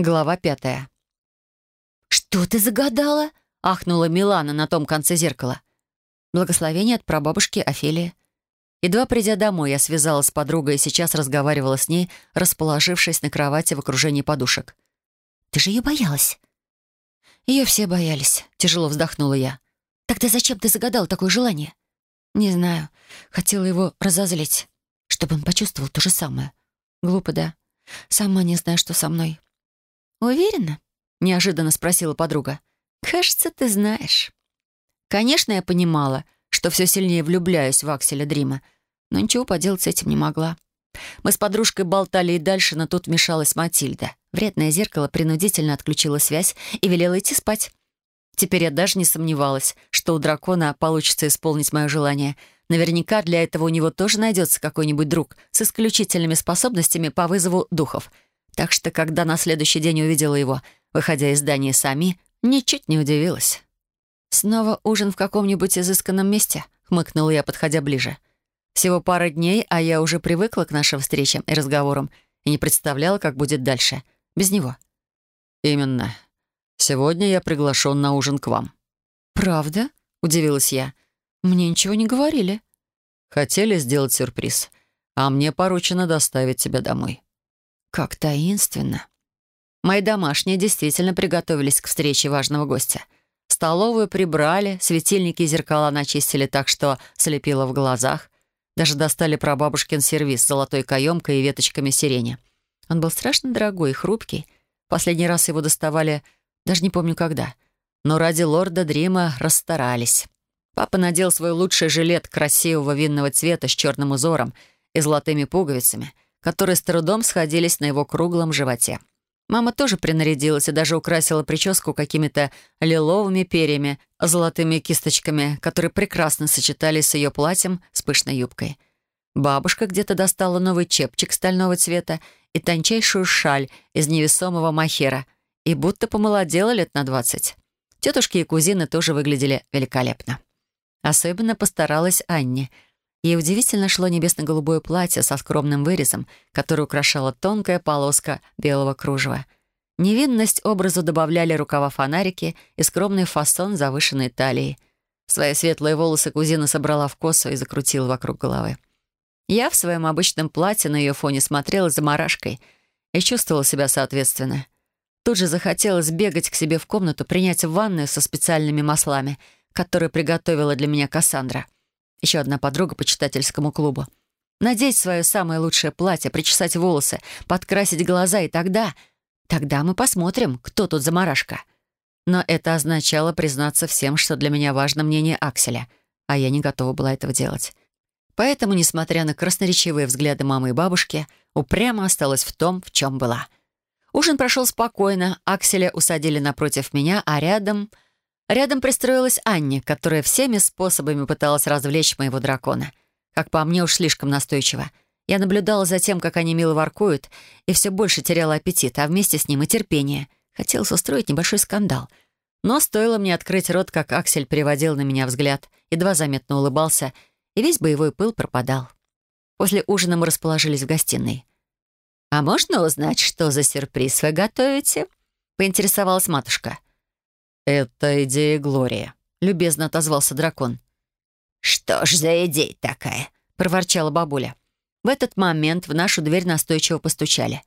Глава пятая. «Что ты загадала?» — ахнула Милана на том конце зеркала. Благословение от прабабушки Офелии. Едва придя домой, я связалась с подругой и сейчас разговаривала с ней, расположившись на кровати в окружении подушек. «Ты же ее боялась?» «Ее все боялись», — тяжело вздохнула я. «Тогда зачем ты загадал такое желание?» «Не знаю. Хотела его разозлить, чтобы он почувствовал то же самое. Глупо, да? Сама не знаю, что со мной. «Уверена?» — неожиданно спросила подруга. «Кажется, ты знаешь». Конечно, я понимала, что все сильнее влюбляюсь в Акселя Дрима, но ничего поделать с этим не могла. Мы с подружкой болтали и дальше, но тут вмешалась Матильда. Вредное зеркало принудительно отключило связь и велело идти спать. Теперь я даже не сомневалась, что у дракона получится исполнить мое желание. Наверняка для этого у него тоже найдется какой-нибудь друг с исключительными способностями по вызову духов — так что, когда на следующий день увидела его, выходя из здания сами, ничуть не удивилась. «Снова ужин в каком-нибудь изысканном месте?» — хмыкнула я, подходя ближе. «Всего пара дней, а я уже привыкла к нашим встречам и разговорам и не представляла, как будет дальше. Без него». «Именно. Сегодня я приглашен на ужин к вам». «Правда?» — удивилась я. «Мне ничего не говорили». «Хотели сделать сюрприз, а мне поручено доставить тебя домой». Как таинственно. Мои домашние действительно приготовились к встрече важного гостя. Столовую прибрали, светильники и зеркала начистили так, что слепило в глазах. Даже достали прабабушкин сервиз с золотой каемкой и веточками сирени. Он был страшно дорогой и хрупкий. Последний раз его доставали, даже не помню когда. Но ради лорда Дрима расстарались. Папа надел свой лучший жилет красивого винного цвета с черным узором и золотыми пуговицами — которые с трудом сходились на его круглом животе. Мама тоже принарядилась и даже украсила прическу какими-то лиловыми перьями, золотыми кисточками, которые прекрасно сочетались с ее платьем с пышной юбкой. Бабушка где-то достала новый чепчик стального цвета и тончайшую шаль из невесомого махера и будто помолодела лет на двадцать. Тетушки и кузины тоже выглядели великолепно. Особенно постаралась Анне — Ей удивительно шло небесно-голубое платье со скромным вырезом, которое украшала тонкая полоска белого кружева. Невинность образу добавляли рукава-фонарики и скромный фасон завышенной талии. Свои светлые волосы кузина собрала в косу и закрутила вокруг головы. Я в своем обычном платье на ее фоне смотрела за марашкой и чувствовала себя соответственно. Тут же захотелось бегать к себе в комнату, принять ванную со специальными маслами, которые приготовила для меня Кассандра — еще одна подруга по читательскому клубу. Надеть свое самое лучшее платье, причесать волосы, подкрасить глаза, и тогда... Тогда мы посмотрим, кто тут заморашка. Но это означало признаться всем, что для меня важно мнение Акселя, а я не готова была этого делать. Поэтому, несмотря на красноречивые взгляды мамы и бабушки, упрямо осталась в том, в чем была. Ужин прошел спокойно, Акселя усадили напротив меня, а рядом... Рядом пристроилась Анни, которая всеми способами пыталась развлечь моего дракона. Как по мне, уж слишком настойчиво. Я наблюдала за тем, как они мило воркуют, и все больше теряла аппетит, а вместе с ним и терпение. Хотелось устроить небольшой скандал. Но стоило мне открыть рот, как Аксель переводил на меня взгляд, едва заметно улыбался, и весь боевой пыл пропадал. После ужина мы расположились в гостиной. «А можно узнать, что за сюрприз вы готовите?» — поинтересовалась матушка. — «Это идея Глории», — любезно отозвался дракон. «Что ж за идея такая?» — проворчала бабуля. В этот момент в нашу дверь настойчиво постучали.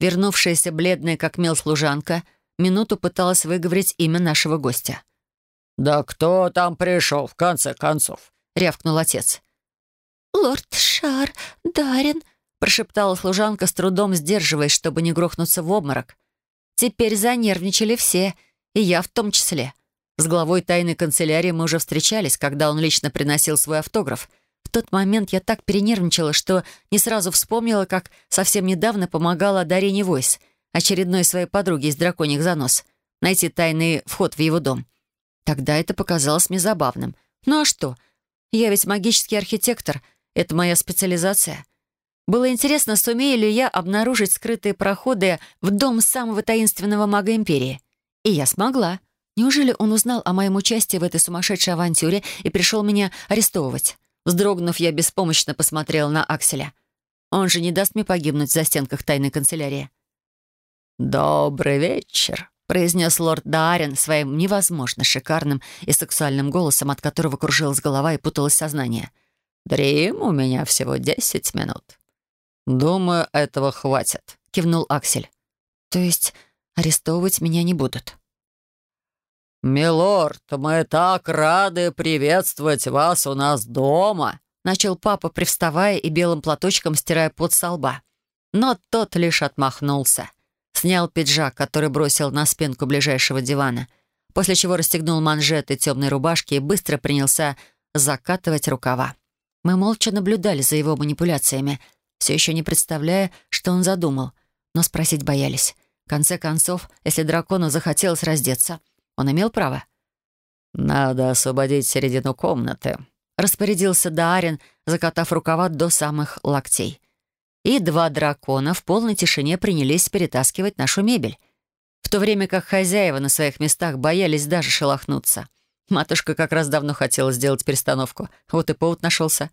Вернувшаяся бледная, как мел служанка, минуту пыталась выговорить имя нашего гостя. «Да кто там пришел, в конце концов?» — рявкнул отец. «Лорд Шар, Дарин», — прошептала служанка, с трудом сдерживаясь, чтобы не грохнуться в обморок. Теперь занервничали все — и я в том числе. С главой тайной канцелярии мы уже встречались, когда он лично приносил свой автограф. В тот момент я так перенервничала, что не сразу вспомнила, как совсем недавно помогала Дарине Войс, очередной своей подруге из драконьих занос, найти тайный вход в его дом. Тогда это показалось мне забавным. Ну а что? Я ведь магический архитектор. Это моя специализация. Было интересно, сумею ли я обнаружить скрытые проходы в дом самого таинственного мага Империи. И я смогла. Неужели он узнал о моем участии в этой сумасшедшей авантюре и пришел меня арестовывать? Вздрогнув, я беспомощно посмотрела на Акселя. Он же не даст мне погибнуть в застенках тайной канцелярии. «Добрый вечер», — произнес лорд Дарин своим невозможно шикарным и сексуальным голосом, от которого кружилась голова и путалось сознание. «Дрим, у меня всего десять минут». «Думаю, этого хватит», — кивнул Аксель. «То есть арестовывать меня не будут?» «Милорд, мы так рады приветствовать вас у нас дома!» Начал папа, привставая и белым платочком стирая пот со лба. Но тот лишь отмахнулся. Снял пиджак, который бросил на спинку ближайшего дивана, после чего расстегнул манжеты темной рубашки и быстро принялся закатывать рукава. Мы молча наблюдали за его манипуляциями, все еще не представляя, что он задумал, но спросить боялись. Конце концов, если дракону захотелось раздеться, он имел право. «Надо освободить середину комнаты», — распорядился Даарин, закатав рукава до самых локтей. И два дракона в полной тишине принялись перетаскивать нашу мебель, в то время как хозяева на своих местах боялись даже шелохнуться. Матушка как раз давно хотела сделать перестановку, вот и повод нашелся.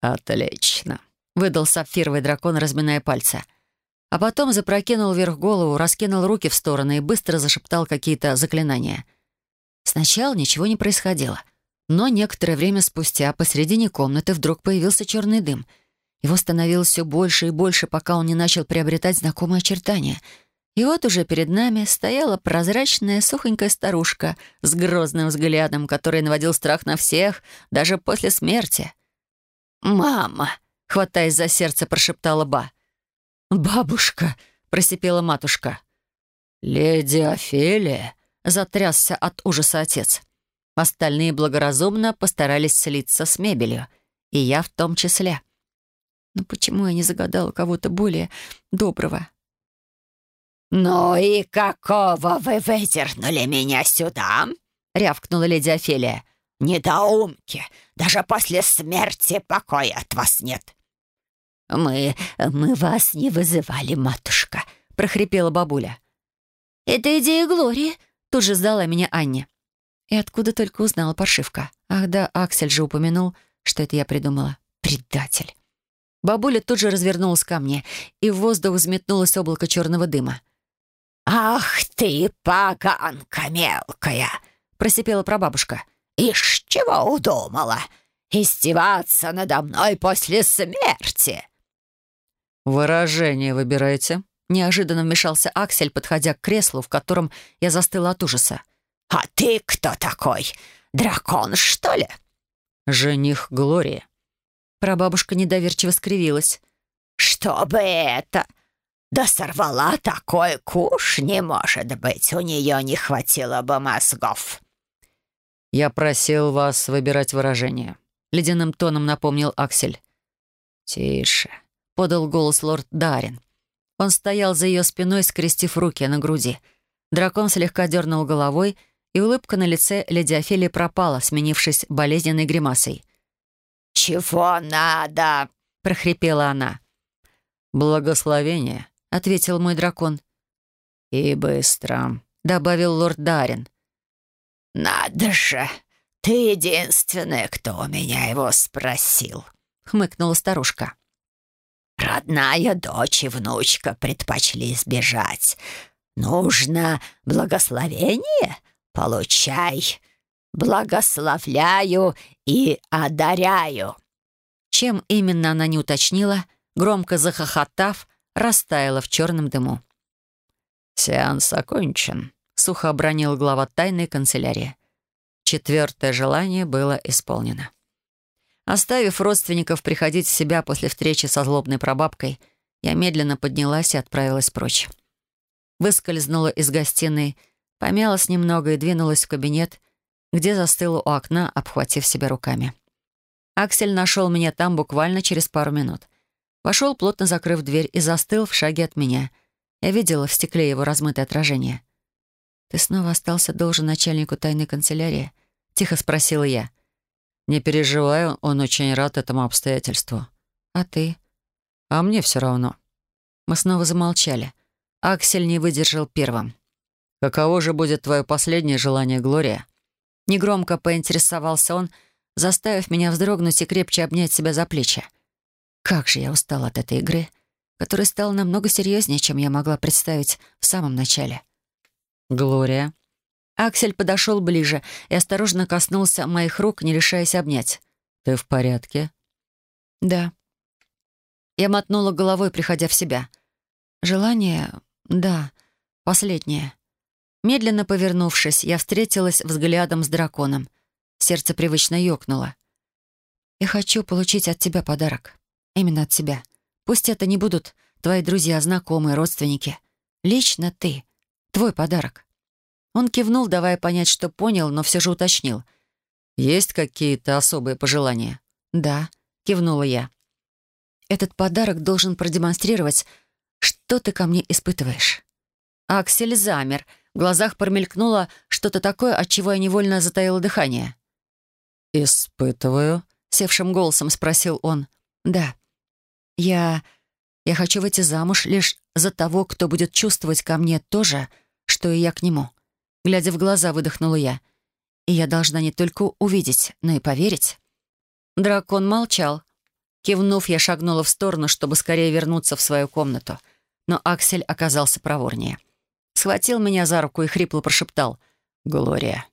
«Отлично», — выдал сапфировый дракон, разминая пальцы — а потом запрокинул вверх голову, раскинул руки в стороны и быстро зашептал какие-то заклинания. Сначала ничего не происходило, но некоторое время спустя посредине комнаты вдруг появился черный дым. Его становилось все больше и больше, пока он не начал приобретать знакомые очертания. И вот уже перед нами стояла прозрачная сухонькая старушка с грозным взглядом, который наводил страх на всех, даже после смерти. «Мама!» — хватаясь за сердце, прошептала Ба — «Бабушка!» — просипела матушка. «Леди Офелия!» — затрясся от ужаса отец. Остальные благоразумно постарались слиться с мебелью, и я в том числе. Но почему я не загадала кого-то более доброго? «Ну и какого вы выдернули меня сюда?» — рявкнула леди Офелия. «Недоумки! Даже после смерти покоя от вас нет!» «Мы... мы вас не вызывали, матушка», — прохрипела бабуля. «Это идея Глории», — тут же сдала меня Анне. И откуда только узнала паршивка. Ах да, Аксель же упомянул, что это я придумала. Предатель. Бабуля тут же развернулась ко мне, и в воздух взметнулось облако черного дыма. «Ах ты, поганка мелкая!» — просипела прабабушка. «Ишь, чего удумала? Издеваться надо мной после смерти!» «Выражение выбирайте», — неожиданно вмешался Аксель, подходя к креслу, в котором я застыла от ужаса. «А ты кто такой? Дракон, что ли?» «Жених Глории». Прабабушка недоверчиво скривилась. «Что бы это? Да сорвала такой куш, не может быть, у нее не хватило бы мозгов». «Я просил вас выбирать выражение», — ледяным тоном напомнил Аксель. «Тише», — подал голос лорд Дарин. Он стоял за ее спиной, скрестив руки на груди. Дракон слегка дернул головой, и улыбка на лице леди Офелии пропала, сменившись болезненной гримасой. «Чего надо?» — прохрипела она. «Благословение», — ответил мой дракон. «И быстро», — добавил лорд Дарин. «Надо же! Ты единственная, кто у меня его спросил», — хмыкнула старушка. Родная дочь и внучка предпочли сбежать. Нужно благословение? Получай. Благословляю и одаряю». Чем именно она не уточнила, громко захохотав, растаяла в черном дыму. «Сеанс окончен», — сухо обронил глава тайной канцелярии. Четвертое желание было исполнено. Оставив родственников приходить в себя после встречи со злобной прабабкой, я медленно поднялась и отправилась прочь. Выскользнула из гостиной, помялась немного и двинулась в кабинет, где застыла у окна, обхватив себя руками. Аксель нашел меня там буквально через пару минут. Вошел, плотно закрыв дверь, и застыл в шаге от меня. Я видела в стекле его размытое отражение. «Ты снова остался должен начальнику тайной канцелярии?» — тихо спросила я. — «Не переживай, он очень рад этому обстоятельству». «А ты?» «А мне все равно». Мы снова замолчали. Аксель не выдержал первым. «Каково же будет твое последнее желание, Глория?» Негромко поинтересовался он, заставив меня вздрогнуть и крепче обнять себя за плечи. Как же я устал от этой игры, который стал намного серьезнее, чем я могла представить в самом начале. «Глория». Аксель подошел ближе и осторожно коснулся моих рук, не решаясь обнять. «Ты в порядке?» «Да». Я мотнула головой, приходя в себя. «Желание? Да. Последнее». Медленно повернувшись, я встретилась взглядом с драконом. Сердце привычно ёкнуло. «Я хочу получить от тебя подарок. Именно от тебя. Пусть это не будут твои друзья, знакомые, родственники. Лично ты. Твой подарок». Он кивнул, давая понять, что понял, но все же уточнил. «Есть какие-то особые пожелания?» «Да», — кивнула я. «Этот подарок должен продемонстрировать, что ты ко мне испытываешь». Аксель замер. В глазах промелькнуло что-то такое, от чего я невольно затаила дыхание. «Испытываю?» — севшим голосом спросил он. «Да. Я... я хочу выйти замуж лишь за того, кто будет чувствовать ко мне то же, что и я к нему». Глядя в глаза, выдохнула я. «И я должна не только увидеть, но и поверить». Дракон молчал. Кивнув, я шагнула в сторону, чтобы скорее вернуться в свою комнату. Но Аксель оказался проворнее. Схватил меня за руку и хрипло прошептал. «Глория».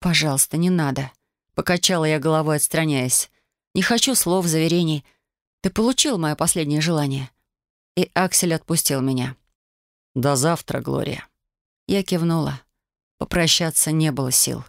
«Пожалуйста, не надо». Покачала я головой, отстраняясь. «Не хочу слов, заверений. Ты получил мое последнее желание». И Аксель отпустил меня. «До завтра, Глория». Я кивнула. Попрощаться не было сил.